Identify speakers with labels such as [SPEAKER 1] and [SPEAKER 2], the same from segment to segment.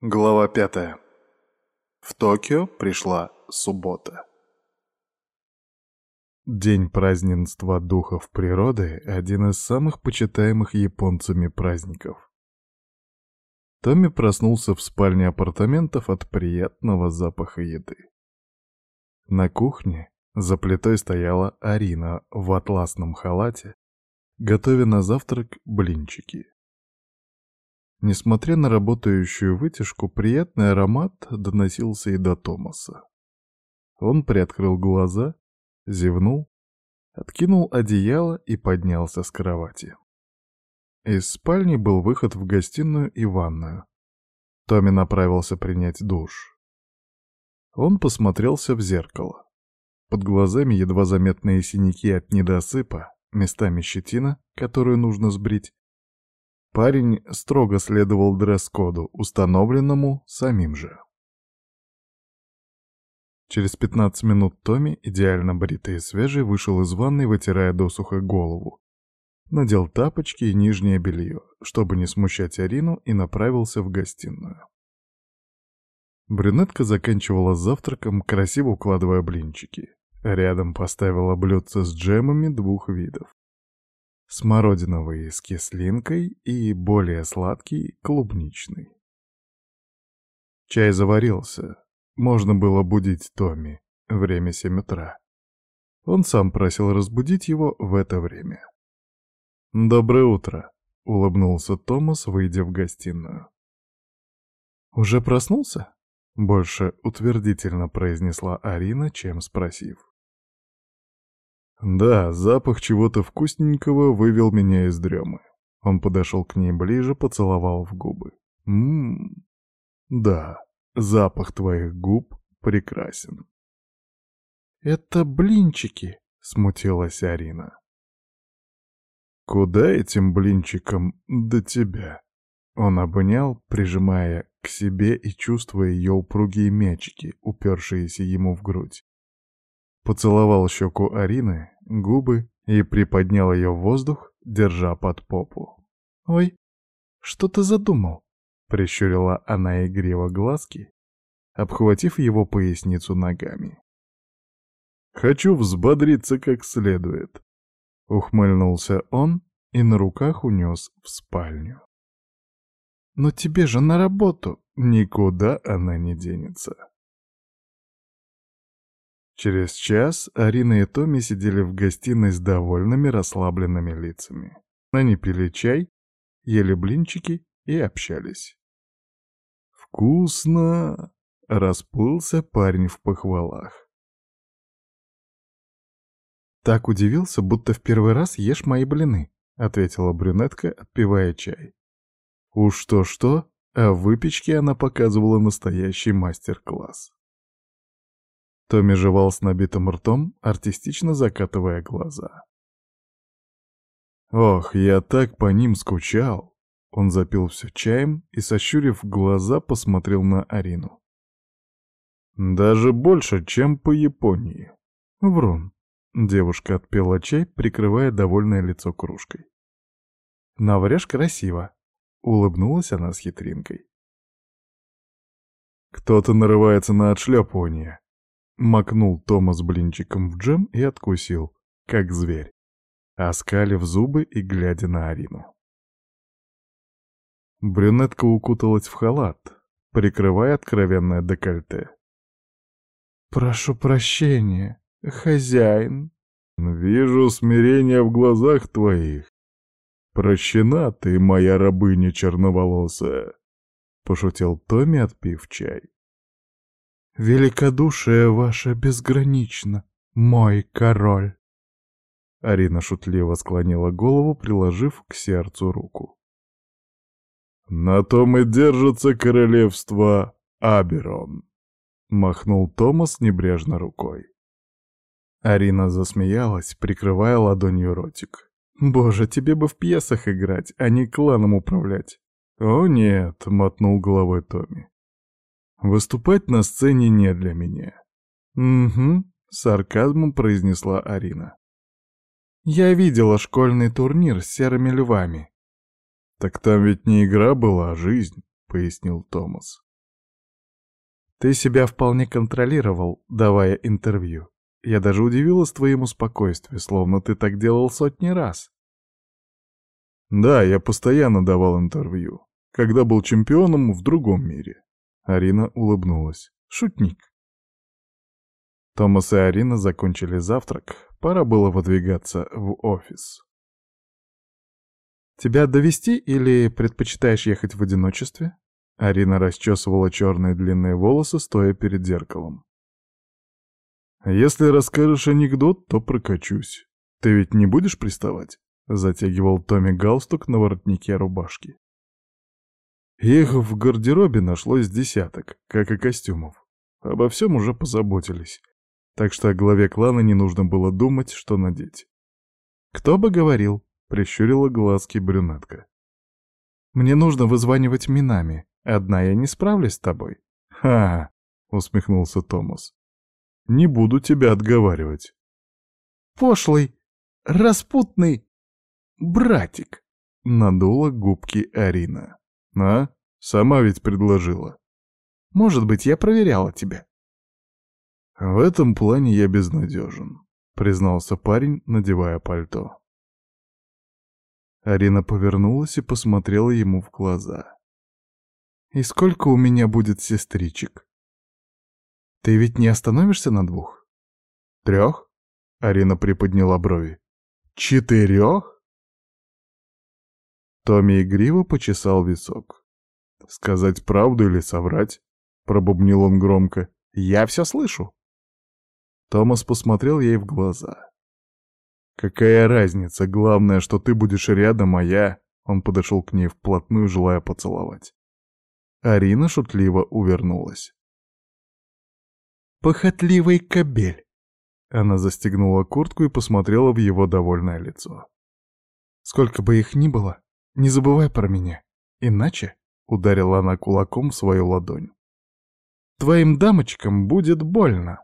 [SPEAKER 1] Глава пятая. В Токио пришла суббота. День праздненства духов природы — один из самых почитаемых японцами праздников. Томми проснулся в спальне апартаментов от приятного запаха еды. На кухне за плитой стояла Арина в атласном халате, готовя на завтрак блинчики. Несмотря на работающую вытяжку, приятный аромат доносился и до Томаса. Он приоткрыл глаза, зевнул, откинул одеяло и поднялся с кровати. Из спальни был выход в гостиную и ванную. Томми направился принять душ. Он посмотрелся в зеркало. Под глазами едва заметные синяки от недосыпа, местами щетина, которую нужно сбрить, Парень строго следовал дресс-коду, установленному самим же. Через 15 минут Томми, идеально бритый и свежий, вышел из ванной, вытирая досуха голову. Надел тапочки и нижнее белье, чтобы не смущать Арину, и направился в гостиную. Брюнетка заканчивала завтраком, красиво укладывая блинчики. Рядом поставила блюдце с джемами двух видов смородиновый с кислинкой и более сладкий клубничный. Чай заварился. Можно было будить Томми. Время семь утра. Он сам просил разбудить его в это время. «Доброе утро», — улыбнулся Томас, выйдя в гостиную. «Уже проснулся?» — больше утвердительно произнесла Арина, чем спросив. Да, запах чего-то вкусненького вывел меня из дремы. Он подошел к ней ближе, поцеловал в губы. Ммм, да, запах твоих губ прекрасен. «Это блинчики», — смутилась Арина. «Куда этим блинчиком до тебя?» Он обнял, прижимая к себе и чувствуя ее упругие мячики, упершиеся ему в грудь поцеловал щеку Арины, губы и приподнял ее в воздух, держа под попу. «Ой, что ты задумал?» — прищурила она игриво глазки, обхватив его поясницу ногами. «Хочу взбодриться как следует», — ухмыльнулся он и на руках унес в спальню. «Но тебе же на работу!» «Никуда она не денется». Через час Арина и Томми сидели в гостиной с довольными расслабленными лицами. Они пили чай, ели блинчики и общались. «Вкусно!» — расплылся парень в похвалах.
[SPEAKER 2] «Так удивился, будто в первый раз ешь мои блины», — ответила брюнетка, отпивая чай.
[SPEAKER 1] Уж то-что, а в выпечке она показывала настоящий мастер-класс.
[SPEAKER 2] Томми жевал с набитым ртом, артистично закатывая глаза.
[SPEAKER 1] «Ох, я так по ним скучал!» Он запил все чаем и, сощурив глаза, посмотрел на Арину. «Даже больше, чем по Японии».
[SPEAKER 2] «Врун». Девушка отпила чай, прикрывая довольное лицо кружкой. «Наврешь красиво», — улыбнулась она с хитринкой.
[SPEAKER 1] «Кто-то нарывается на отшлепывание», Макнул Томас блинчиком в джем и откусил, как зверь, оскалив зубы и глядя на Арину. Брюнетка укуталась в халат, прикрывая откровенное декольте.
[SPEAKER 2] «Прошу прощения, хозяин».
[SPEAKER 1] «Вижу смирение в глазах твоих. Прощена ты, моя рабыня черноволосая», — пошутил Томми, отпив чай.
[SPEAKER 2] «Великодушие ваше безгранично, мой король!»
[SPEAKER 1] Арина шутливо склонила голову, приложив к сердцу руку. «На том и держится королевство Аберон», — махнул Томас небрежно рукой.
[SPEAKER 2] Арина засмеялась, прикрывая ладонью ротик. «Боже, тебе бы в пьесах играть, а не кланом управлять!»
[SPEAKER 1] «О нет», — мотнул головой Томми. Выступать на сцене не для меня.
[SPEAKER 2] Угу, с сарказмом произнесла Арина. Я видела школьный турнир с серыми львами.
[SPEAKER 1] Так там ведь не игра была, а жизнь, пояснил Томас.
[SPEAKER 2] Ты себя вполне контролировал, давая интервью. Я даже удивилась твоему спокойствию, словно ты так делал сотни раз.
[SPEAKER 1] Да, я постоянно давал интервью, когда был чемпионом в другом мире. Арина улыбнулась. Шутник.
[SPEAKER 2] Томас и Арина закончили завтрак, пора было выдвигаться в офис. «Тебя довести или предпочитаешь ехать в одиночестве?» Арина расчесывала черные длинные волосы, стоя перед зеркалом.
[SPEAKER 1] «Если расскажешь анекдот, то прокачусь. Ты ведь не будешь приставать?» Затягивал Томми галстук на воротнике рубашки. Их в гардеробе нашлось десяток, как и костюмов. Обо всем уже позаботились так что о главе клана не нужно было думать, что надеть.
[SPEAKER 2] «Кто бы говорил?» — прищурила глазки брюнетка. «Мне нужно вызванивать минами. Одна я не справлюсь с тобой».
[SPEAKER 1] «Ха!» — усмехнулся Томас. «Не буду тебя отговаривать».
[SPEAKER 2] «Пошлый, распутный братик!» — надула губки Арина.
[SPEAKER 1] «А? Сама ведь предложила».
[SPEAKER 2] «Может быть, я проверяла тебя».
[SPEAKER 1] «В этом плане я безнадежен», — признался парень, надевая пальто.
[SPEAKER 2] Арина повернулась и посмотрела ему в глаза. «И сколько у меня будет сестричек? Ты ведь не остановишься на двух?»
[SPEAKER 1] «Трех?» — Арина приподняла брови. «Четырех?» Томми игриво почесал висок. «Сказать правду или соврать?» — пробубнил он громко. «Я все слышу!» Томас посмотрел ей в глаза. «Какая разница? Главное, что ты будешь рядом, а я...» Он подошел к ней вплотную, желая поцеловать. Арина шутливо увернулась.
[SPEAKER 2] «Похотливый кобель!»
[SPEAKER 1] Она застегнула куртку и посмотрела в его довольное лицо.
[SPEAKER 2] «Сколько бы их ни было, не забывай про меня, иначе...» — ударила она кулаком свою ладонь. «Твоим дамочкам будет больно!»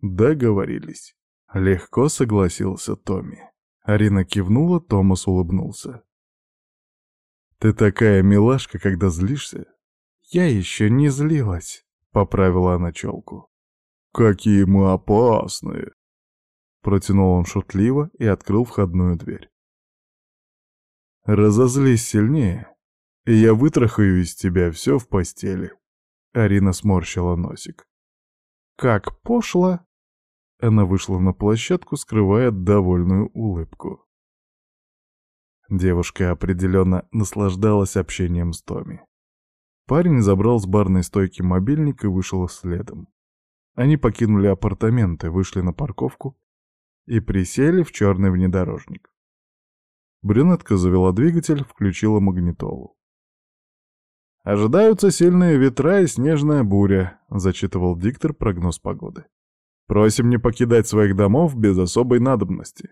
[SPEAKER 1] Договорились. Легко согласился Томми. Арина кивнула, Томас улыбнулся. «Ты такая милашка, когда злишься?»
[SPEAKER 2] «Я еще не злилась», — поправила она челку.
[SPEAKER 1] «Какие мы опасные!» Протянул он шутливо и открыл входную дверь. «Разозлись сильнее, и я вытрахаю из тебя все в постели». Арина сморщила носик.
[SPEAKER 2] «Как пошло!»
[SPEAKER 1] Она вышла на площадку, скрывая довольную улыбку. Девушка определенно наслаждалась общением с Томи. Парень забрал с барной стойки мобильник и вышел следом. Они покинули апартаменты, вышли на парковку и присели в черный внедорожник. Брюнетка завела двигатель, включила магнитолу. «Ожидаются сильные ветра и снежная буря», — зачитывал диктор прогноз погоды. Просим не покидать своих домов без особой надобности.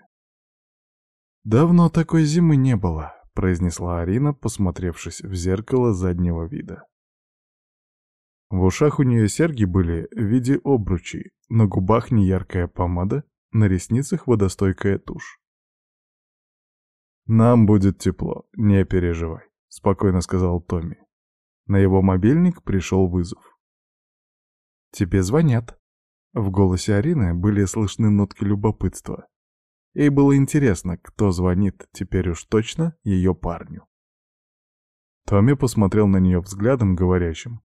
[SPEAKER 2] «Давно такой зимы не было», — произнесла Арина, посмотревшись в зеркало заднего вида.
[SPEAKER 1] В ушах у нее серьги были в виде обручей, на губах неяркая помада, на ресницах водостойкая тушь. «Нам будет тепло, не переживай», — спокойно сказал Томми. На его мобильник пришел вызов.
[SPEAKER 2] «Тебе звонят», в голосе Арины были слышны нотки любопытства. Ей было интересно, кто звонит теперь уж точно ее парню.
[SPEAKER 1] Томми посмотрел на нее взглядом, говорящим,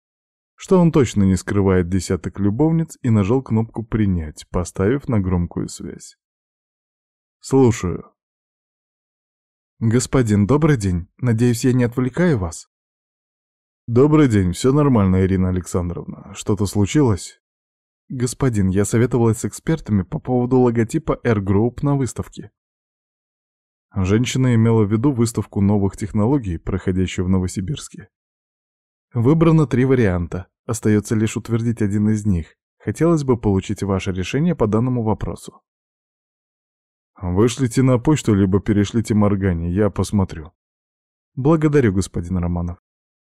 [SPEAKER 1] что он точно не скрывает десяток любовниц и нажал кнопку «Принять», поставив на громкую связь. «Слушаю».
[SPEAKER 2] «Господин, добрый день. Надеюсь, я не отвлекаю вас?»
[SPEAKER 1] «Добрый день. Все нормально, Ирина Александровна. Что-то случилось?»
[SPEAKER 2] «Господин, я советовалась с экспертами по поводу логотипа Air Group на выставке».
[SPEAKER 1] Женщина имела в виду выставку новых технологий, проходящую в Новосибирске.
[SPEAKER 2] Выбрано три варианта. Остается лишь утвердить один из них. Хотелось бы получить ваше решение по данному вопросу.
[SPEAKER 1] Вышлите на почту, либо перешлите Моргане, я посмотрю.
[SPEAKER 2] Благодарю, господин Романов.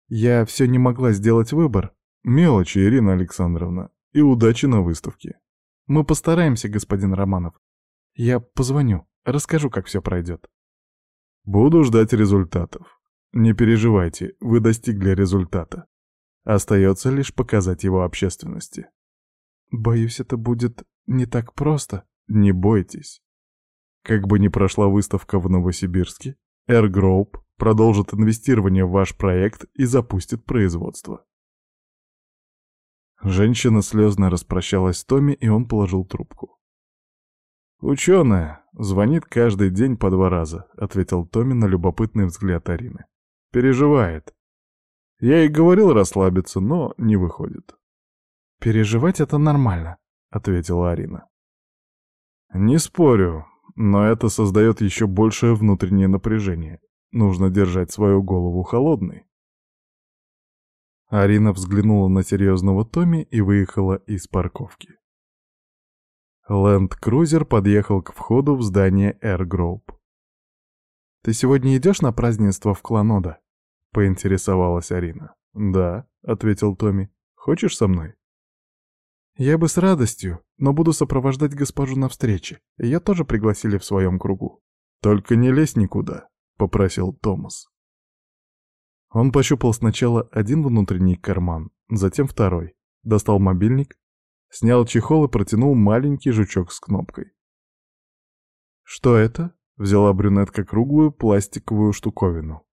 [SPEAKER 2] Я все не могла сделать выбор.
[SPEAKER 1] Мелочи, Ирина Александровна и удачи на выставке.
[SPEAKER 2] Мы постараемся, господин Романов. Я позвоню, расскажу, как все пройдет.
[SPEAKER 1] Буду ждать результатов. Не переживайте, вы достигли результата. Остается лишь показать его общественности.
[SPEAKER 2] Боюсь, это будет не так просто.
[SPEAKER 1] Не бойтесь. Как бы ни прошла выставка в Новосибирске, Air Group продолжит инвестирование в ваш проект и запустит производство. Женщина слезно распрощалась с Томми, и он положил трубку. «Ученая, звонит каждый день по два раза», — ответил Томми на любопытный взгляд Арины. «Переживает. Я ей говорил расслабиться, но не выходит».
[SPEAKER 2] «Переживать — это нормально», — ответила Арина.
[SPEAKER 1] «Не спорю, но это создает еще большее внутреннее напряжение. Нужно держать свою голову холодной». Арина взглянула на серьезного Томми и выехала из парковки. Ленд-крузер подъехал к входу в здание Air.
[SPEAKER 2] «Ты сегодня идешь на празднество в Кланода?»
[SPEAKER 1] — поинтересовалась Арина. «Да», — ответил Томми. «Хочешь со мной?»
[SPEAKER 2] «Я бы с радостью, но буду сопровождать госпожу на встрече. Ее тоже пригласили в своем кругу».
[SPEAKER 1] «Только не лезь никуда», — попросил Томас. Он пощупал сначала один внутренний карман, затем второй, достал мобильник, снял чехол и протянул маленький жучок с кнопкой.
[SPEAKER 2] «Что это?» — взяла брюнетка круглую пластиковую штуковину.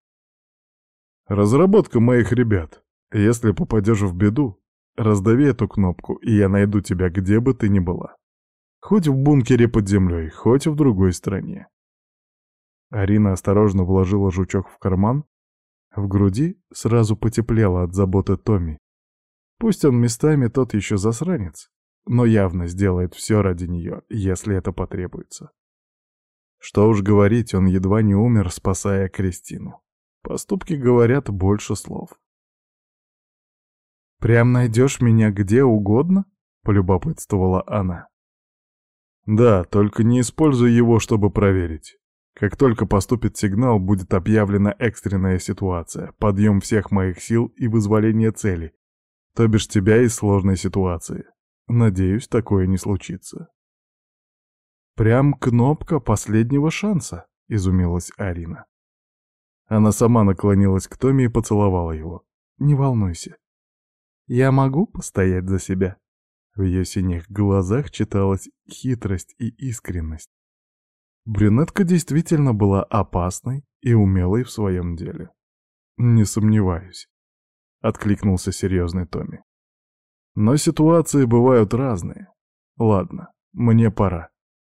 [SPEAKER 1] «Разработка моих ребят. Если попадешь в беду, раздави эту кнопку, и я найду тебя где бы ты ни была. Хоть в бункере под землей, хоть в другой стране». Арина осторожно вложила жучок в карман. В груди сразу потеплело от заботы Томми. Пусть он местами тот еще засранец, но явно сделает все ради нее, если это потребуется. Что уж говорить, он едва не умер, спасая Кристину. Поступки говорят больше слов.
[SPEAKER 2] «Прям найдешь меня где угодно?» — полюбопытствовала она.
[SPEAKER 1] «Да, только не используй его, чтобы проверить. Как только поступит сигнал, будет объявлена экстренная ситуация, подъем всех моих сил и вызволение цели, то бишь тебя из сложной ситуации. Надеюсь, такое не случится.
[SPEAKER 2] «Прям кнопка последнего шанса», — изумилась Арина.
[SPEAKER 1] Она сама наклонилась к Томе и поцеловала его.
[SPEAKER 2] «Не волнуйся. Я могу постоять за себя?»
[SPEAKER 1] В ее синих глазах читалась хитрость и искренность. Брюнетка действительно была опасной и умелой в своем деле. «Не сомневаюсь», — откликнулся серьезный Томми. «Но ситуации бывают разные. Ладно, мне пора».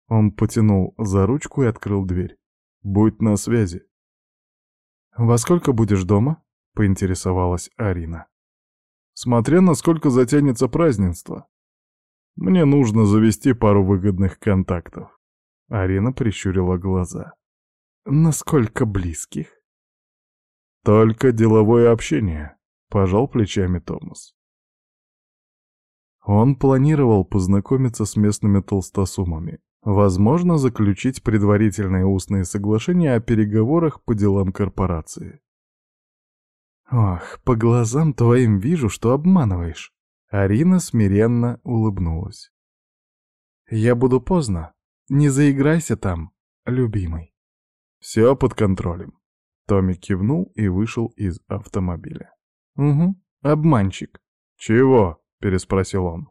[SPEAKER 1] Он потянул за ручку и открыл дверь. «Будь на связи».
[SPEAKER 2] «Во сколько будешь дома?» — поинтересовалась Арина.
[SPEAKER 1] «Смотря насколько затянется празднество. Мне нужно завести пару выгодных контактов». Арина прищурила глаза.
[SPEAKER 2] «Насколько близких?»
[SPEAKER 1] «Только деловое общение», — пожал плечами Томас. Он планировал познакомиться с местными толстосумами, возможно, заключить предварительные устные соглашения о переговорах по делам корпорации.
[SPEAKER 2] «Ох, по глазам твоим вижу, что обманываешь», — Арина смиренно улыбнулась. «Я буду поздно. Не заиграйся там, любимый».
[SPEAKER 1] «Все под контролем», Томми кивнул и вышел из автомобиля.
[SPEAKER 2] «Угу, обманщик».
[SPEAKER 1] «Чего?» — переспросил он.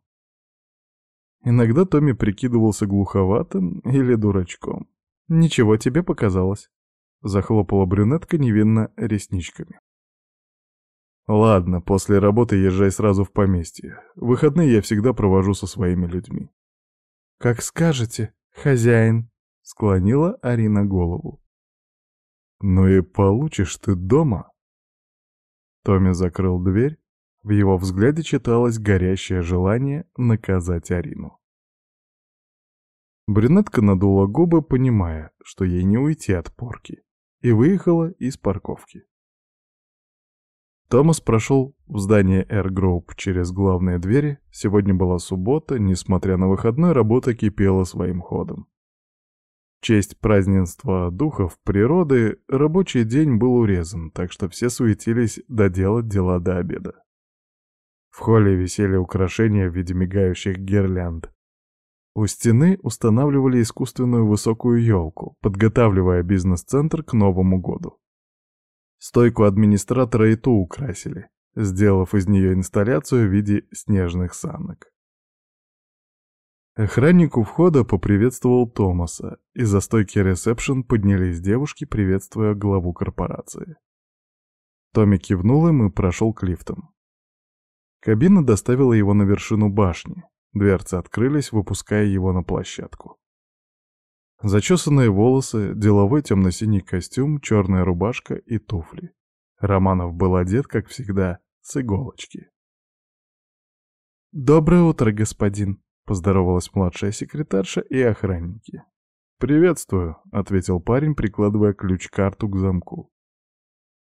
[SPEAKER 2] Иногда Томми прикидывался глуховатым или дурачком. «Ничего тебе показалось», — захлопала брюнетка невинно ресничками.
[SPEAKER 1] «Ладно, после работы езжай сразу в поместье. Выходные я всегда провожу со своими людьми».
[SPEAKER 2] «Как скажете, хозяин», — склонила Арина голову.
[SPEAKER 1] «Ну и получишь ты дома». Томми закрыл дверь, в его взгляде читалось горящее желание наказать Арину. Брюнетка надула губы, понимая, что ей не уйти от порки, и выехала из парковки. Томас прошел в здание Air Group через главные двери. Сегодня была суббота, несмотря на выходной, работа кипела своим ходом честь празднества духов природы рабочий день был урезан, так что все суетились доделать дела до обеда. В холле висели украшения в виде мигающих гирлянд. У стены устанавливали искусственную высокую елку, подготавливая бизнес-центр к Новому году. Стойку администратора и ту украсили. сделав из нее инсталляцию в виде снежных санок. Охранник у входа поприветствовал Томаса, и за стойки ресепшн поднялись девушки, приветствуя главу корпорации. Томми кивнул им и прошел к лифтам. Кабина доставила его на вершину башни. Дверцы открылись, выпуская его на площадку. Зачесанные волосы, деловой темно-синий костюм, черная рубашка и туфли. Романов был одет, как всегда, с иголочки.
[SPEAKER 2] «Доброе утро, господин», — поздоровалась младшая секретарша и охранники.
[SPEAKER 1] «Приветствую», — ответил парень, прикладывая ключ-карту к замку.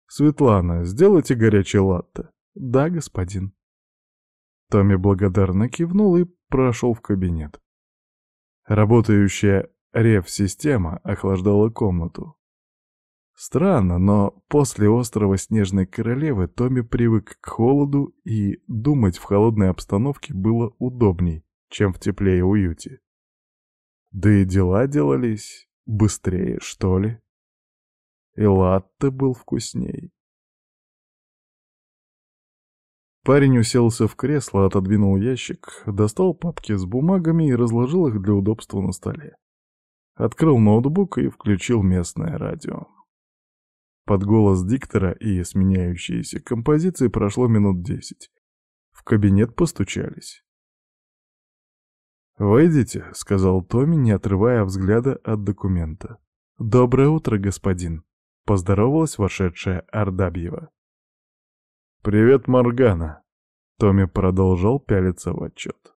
[SPEAKER 1] «Светлана, сделайте горячее латте».
[SPEAKER 2] «Да, господин».
[SPEAKER 1] Томми благодарно кивнул и прошел в кабинет. Работающая рев-система охлаждала комнату. Странно, но после острова Снежной Королевы Томми привык к холоду, и думать в холодной обстановке было удобней, чем в тепле и уюте. Да и дела делались быстрее, что ли. И латте был вкусней. Парень уселся в кресло, отодвинул ящик, достал папки с бумагами и разложил их для удобства на столе. Открыл ноутбук и включил местное радио. Под голос диктора и сменяющиеся композиции прошло минут десять. В кабинет постучались. «Войдите», — сказал Томми, не отрывая взгляда от документа.
[SPEAKER 2] «Доброе утро, господин», —
[SPEAKER 1] поздоровалась вошедшая Ардабьева. «Привет, Моргана», — Томми продолжал пялиться в отчет.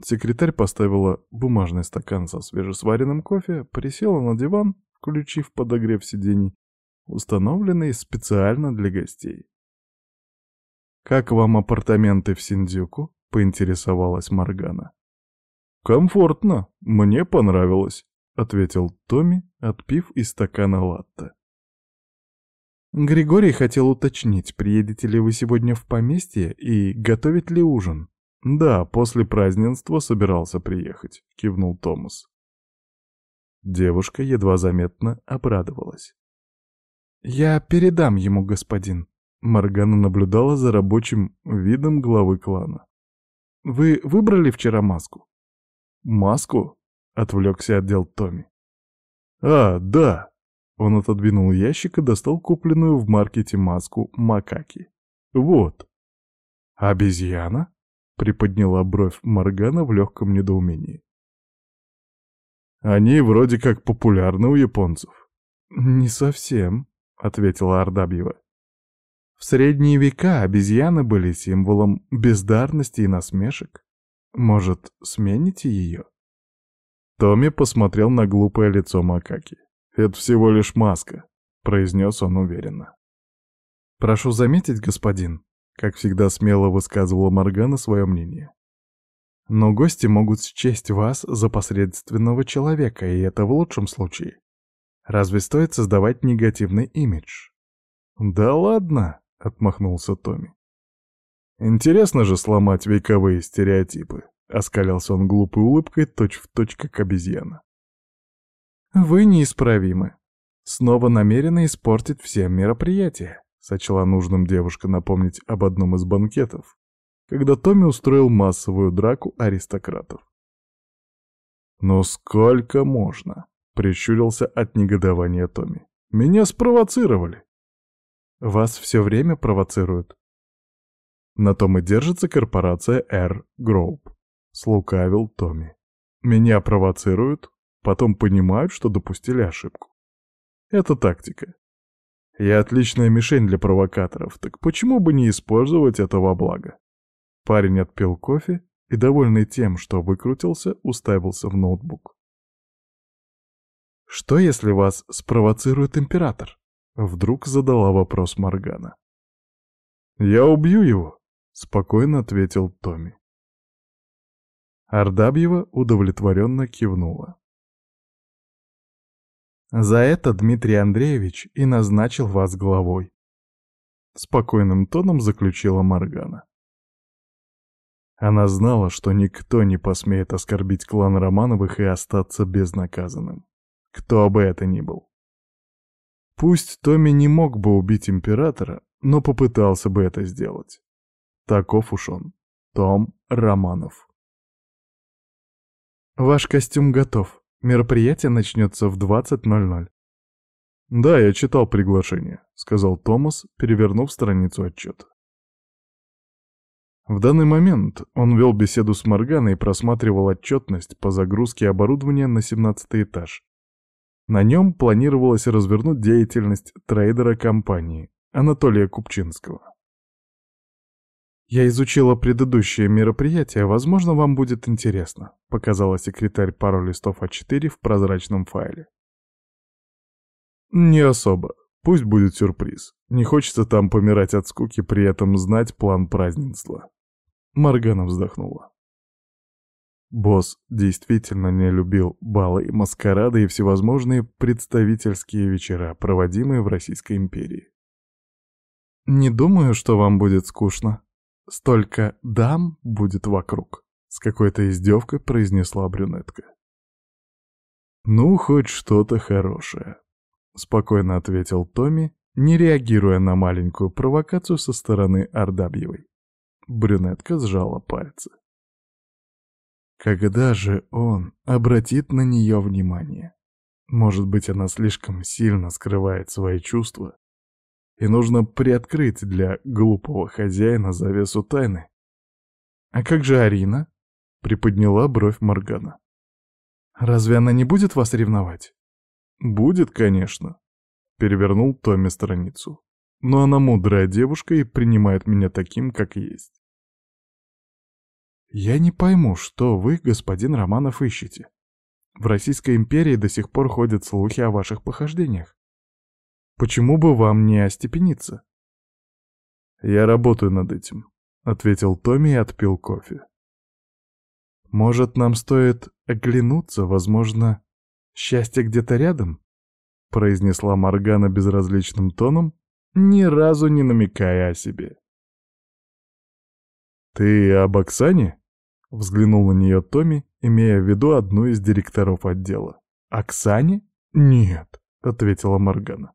[SPEAKER 1] Секретарь поставила бумажный стакан со свежесваренным кофе, присела на диван, включив подогрев сидений, установленный специально для гостей. «Как вам апартаменты в Синдзюку?» — поинтересовалась Моргана. «Комфортно, мне понравилось», — ответил Томми, отпив из стакана латте.
[SPEAKER 2] «Григорий хотел уточнить, приедете ли вы сегодня в поместье и готовить ли ужин?»
[SPEAKER 1] «Да, после празднества собирался приехать», — кивнул Томас. Девушка едва заметно обрадовалась.
[SPEAKER 2] «Я передам ему, господин».
[SPEAKER 1] Моргана наблюдала за рабочим видом главы клана.
[SPEAKER 2] «Вы выбрали вчера маску?»
[SPEAKER 1] «Маску?» — отвлекся отдел Томми. «А, да!» Он отодвинул ящик и достал купленную в маркете маску макаки. «Вот».
[SPEAKER 2] «Обезьяна?»
[SPEAKER 1] — приподняла бровь Моргана в легком недоумении. «Они вроде как популярны у японцев».
[SPEAKER 2] «Не совсем», — ответила Ардабьева.
[SPEAKER 1] «В средние века обезьяны были символом бездарности и насмешек. Может, смените ее?» Томми посмотрел на глупое лицо макаки. «Это всего лишь маска», — произнес он уверенно.
[SPEAKER 2] «Прошу заметить, господин», — как всегда смело высказывала Моргана свое мнение. «Но гости могут счесть вас за посредственного человека, и это в лучшем случае. Разве стоит создавать негативный имидж?»
[SPEAKER 1] «Да ладно», — отмахнулся Томми. Интересно же сломать вековые стереотипы. Оскалялся он глупой улыбкой, точь-в-точь, точь, как обезьяна.
[SPEAKER 2] «Вы неисправимы. Снова намерены испортить все мероприятия», — сочла нужным девушка напомнить об одном из банкетов, когда Томми устроил массовую драку аристократов.
[SPEAKER 1] «Ну сколько можно?» — прищурился от негодования Томми. «Меня спровоцировали».
[SPEAKER 2] «Вас все время провоцируют»,
[SPEAKER 1] на том и держится корпорация R Group. Слукавил Томми. Меня провоцируют, потом понимают, что допустили ошибку. Это тактика. Я отличная мишень для провокаторов, так почему бы не использовать это во? Парень отпил кофе и, довольный тем, что выкрутился, уставился в ноутбук.
[SPEAKER 2] «Что, если вас спровоцирует император?» Вдруг задала вопрос Моргана.
[SPEAKER 1] «Я убью его», спокойно ответил Томми. Ардабьева удовлетворенно кивнула.
[SPEAKER 2] «За это Дмитрий Андреевич и назначил вас главой», — спокойным тоном заключила Маргана.
[SPEAKER 1] Она знала, что никто не посмеет оскорбить клан Романовых и остаться безнаказанным. Кто бы это ни был. Пусть Томми не мог бы убить императора, но попытался бы это сделать. Таков уж он. Том Романов.
[SPEAKER 2] Ваш костюм готов. Мероприятие начнется в 20.00.
[SPEAKER 1] «Да, я читал приглашение», — сказал Томас, перевернув страницу отчета. В данный момент он вел беседу с Морганой и просматривал отчетность по загрузке оборудования на 17 этаж. На нем планировалось развернуть деятельность трейдера компании Анатолия Купчинского.
[SPEAKER 2] «Я изучила предыдущее мероприятие, возможно, вам будет интересно», — показала секретарь пару листов А4 в прозрачном файле.
[SPEAKER 1] «Не особо. Пусть будет сюрприз. Не хочется там помирать от скуки, при этом знать план празднества». Моргана вздохнула. Босс действительно не любил балы и маскарады и всевозможные представительские вечера, проводимые в Российской империи.
[SPEAKER 2] «Не думаю, что вам будет скучно», Столько дам будет вокруг, с какой-то издевкой произнесла брюнетка.
[SPEAKER 1] Ну, хоть что-то хорошее, спокойно ответил Томми, не реагируя на маленькую провокацию со стороны Ардабьевой. Брюнетка сжала пальцы. Когда же он обратит на нее внимание? Может быть, она слишком сильно скрывает свои чувства, и нужно приоткрыть для глупого хозяина завесу тайны.
[SPEAKER 2] «А как же Арина?» — приподняла бровь Моргана. «Разве она не будет вас ревновать?»
[SPEAKER 1] «Будет, конечно», — перевернул Томми страницу. «Но она мудрая девушка и принимает меня таким, как есть».
[SPEAKER 2] «Я не пойму, что вы, господин Романов, ищете. В Российской империи до сих пор ходят слухи о ваших похождениях. Почему бы вам не остепениться?
[SPEAKER 1] Я работаю над этим, ответил Томми и отпил кофе.
[SPEAKER 2] Может, нам стоит оглянуться, возможно, счастье где-то рядом? произнесла Моргана безразличным тоном, ни разу не намекая о себе.
[SPEAKER 1] «Ты об Оксане?» — взглянул на нее Томми, имея в виду одну из директоров отдела.
[SPEAKER 2] «Оксане?»
[SPEAKER 1] «Нет», — ответила Моргана.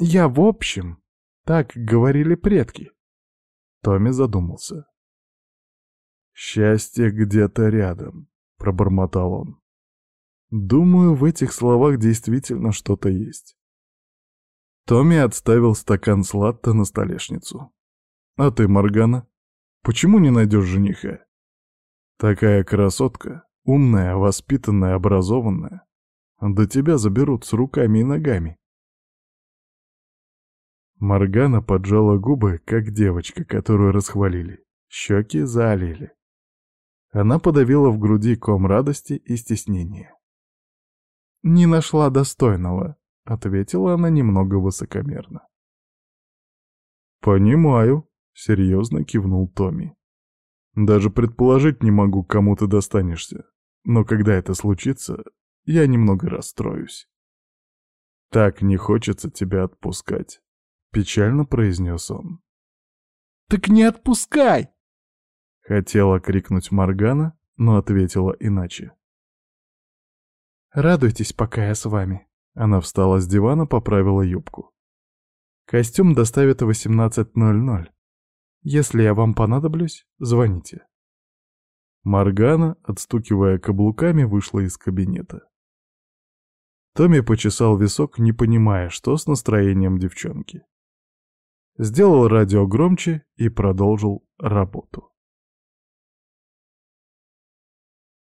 [SPEAKER 2] Я в общем, так говорили предки.
[SPEAKER 1] Томми задумался. «Счастье где-то рядом», — пробормотал он. «Думаю, в этих словах действительно что-то есть». Томми отставил стакан с на столешницу. «А ты, Моргана, почему не найдешь жениха? Такая красотка, умная, воспитанная, образованная. Да тебя заберут с руками и ногами. Маргана поджала губы, как девочка, которую расхвалили. Щеки заолели. Она подавила в груди ком радости и стеснения.
[SPEAKER 2] «Не нашла достойного», — ответила она немного высокомерно.
[SPEAKER 1] «Понимаю», — серьезно кивнул Томми. «Даже предположить не могу, кому ты достанешься. Но когда это случится, я немного расстроюсь. Так не хочется тебя отпускать». — печально произнес он.
[SPEAKER 2] «Так не отпускай!»
[SPEAKER 1] Хотела крикнуть Моргана, но ответила иначе.
[SPEAKER 2] «Радуйтесь, пока я с вами».
[SPEAKER 1] Она встала с дивана, поправила юбку.
[SPEAKER 2] «Костюм доставят в 18.00. Если я вам понадоблюсь, звоните».
[SPEAKER 1] Моргана, отстукивая каблуками, вышла из кабинета. Томми почесал висок, не понимая, что с настроением девчонки сделал радио громче и продолжил работу.